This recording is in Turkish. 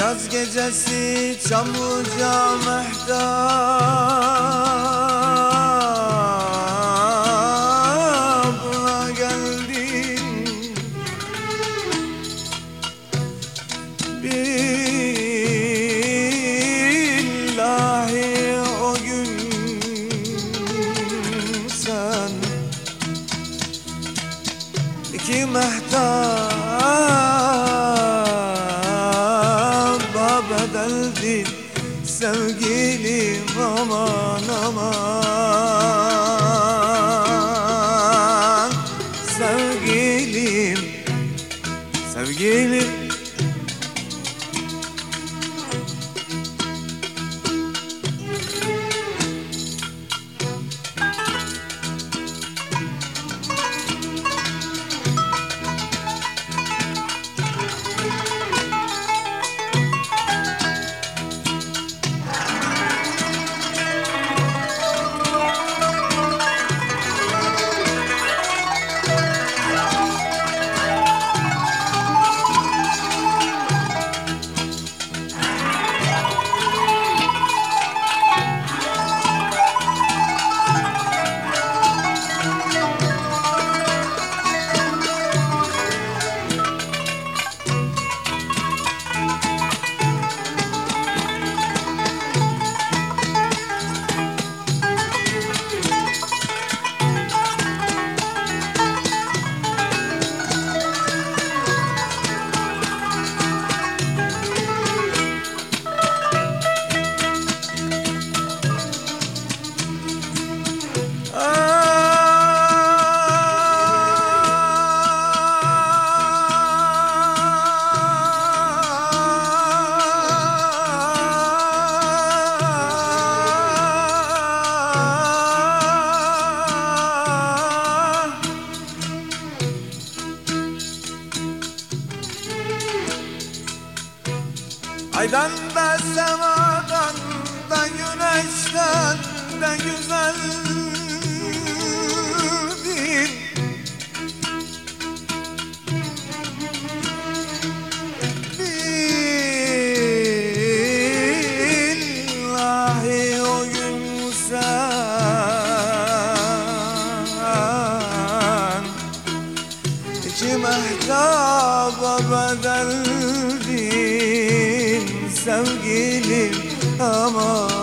Yaz gecesi Çamlıca mehtabına geldin Billahi o gün sen iki mehtaba bedeldin Sevgilim aman aman Aydan da semadan da güneşten de güzeldin Billahi o gün sen İki sevgilim aman